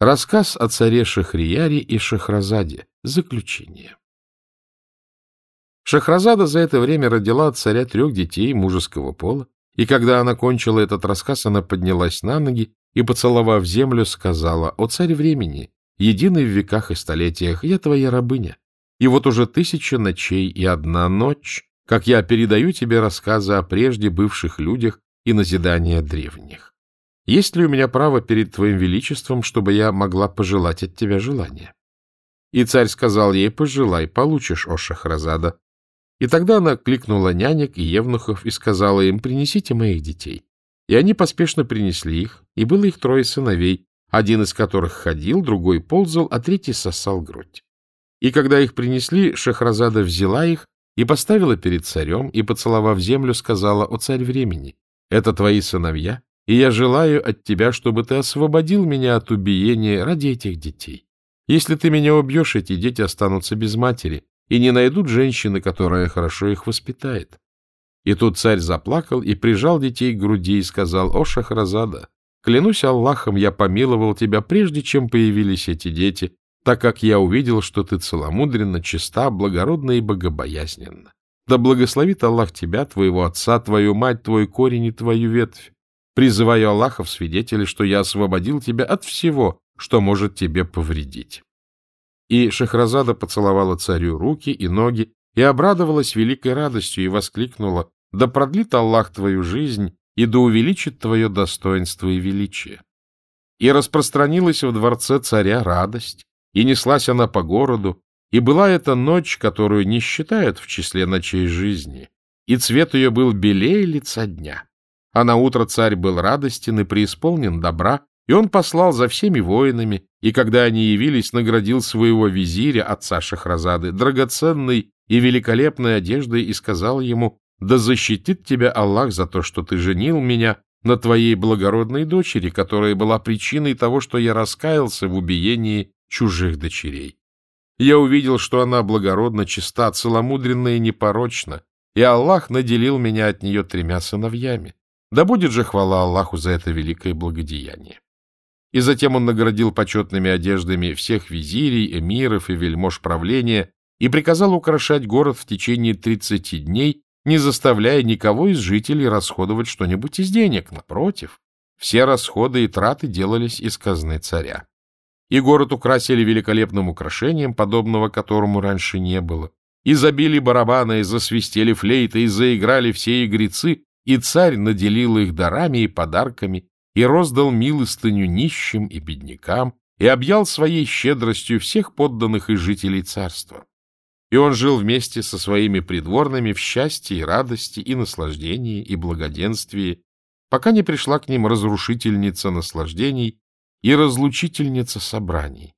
Рассказ о царе Шахрияре и Шахразаде. Заключение. Шахразада за это время родила от царя трех детей мужеского пола, и когда она кончила этот рассказ, она поднялась на ноги и, поцеловав землю, сказала, «О царь времени, единый в веках и столетиях, я твоя рабыня, и вот уже тысяча ночей и одна ночь, как я передаю тебе рассказы о прежде бывших людях и назидания древних. Есть ли у меня право перед твоим величеством, чтобы я могла пожелать от тебя желания? И царь сказал ей, пожелай, получишь, о Шахразада. И тогда она кликнула нянек и евнухов и сказала им, принесите моих детей. И они поспешно принесли их, и было их трое сыновей, один из которых ходил, другой ползал, а третий сосал грудь. И когда их принесли, Шахразада взяла их и поставила перед царем, и, поцеловав землю, сказала, «О царь времени, это твои сыновья, и я желаю от тебя, чтобы ты освободил меня от убиения ради этих детей. Если ты меня убьешь, эти дети останутся без матери и не найдут женщины, которая хорошо их воспитает. И тут царь заплакал и прижал детей к груди и сказал, «О, Шахразада, клянусь Аллахом, я помиловал тебя, прежде чем появились эти дети, так как я увидел, что ты целомудренно, чиста, благородна и богобоязненна. Да благословит Аллах тебя, твоего отца, твою мать, твой корень и твою ветвь. Призываю Аллаха в свидетели, что я освободил тебя от всего, что может тебе повредить. И Шахразада поцеловала царю руки и ноги и обрадовалась великой радостью и воскликнула, «Да продлит Аллах твою жизнь и да увеличит твое достоинство и величие». И распространилась в дворце царя радость, и неслась она по городу, и была эта ночь, которую не считают в числе ночей жизни, и цвет ее был белее лица дня. А на утро царь был радостен и преисполнен добра, и он послал за всеми воинами, и когда они явились, наградил своего визиря, отца Шахразады, драгоценной и великолепной одеждой и сказал ему, «Да защитит тебя Аллах за то, что ты женил меня на твоей благородной дочери, которая была причиной того, что я раскаялся в убиении чужих дочерей. Я увидел, что она благородна, чиста, целомудренна и непорочна, и Аллах наделил меня от нее тремя сыновьями. Да будет же хвала Аллаху за это великое благодеяние. И затем он наградил почетными одеждами всех визирей, эмиров и вельмож правления и приказал украшать город в течение тридцати дней, не заставляя никого из жителей расходовать что-нибудь из денег. Напротив, все расходы и траты делались из казны царя. И город украсили великолепным украшением, подобного которому раньше не было. И забили барабаны, и засвистели флейты, и заиграли все игрецы, и царь наделил их дарами и подарками, и роздал милостыню нищим и беднякам, и объял своей щедростью всех подданных и жителей царства. И он жил вместе со своими придворными в счастье и радости, и наслаждении, и благоденствии, пока не пришла к ним разрушительница наслаждений и разлучительница собраний.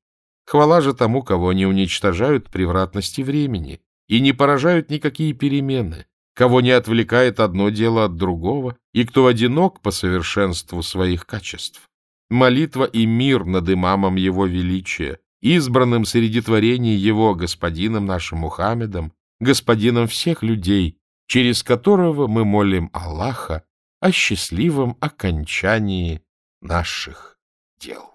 Хвала же тому, кого не уничтожают превратности времени и не поражают никакие перемены, кого не отвлекает одно дело от другого, и кто одинок по совершенству своих качеств. Молитва и мир над имамом его величия, избранным среди творений его господином нашим Мухаммедом, господином всех людей, через которого мы молим Аллаха о счастливом окончании наших дел.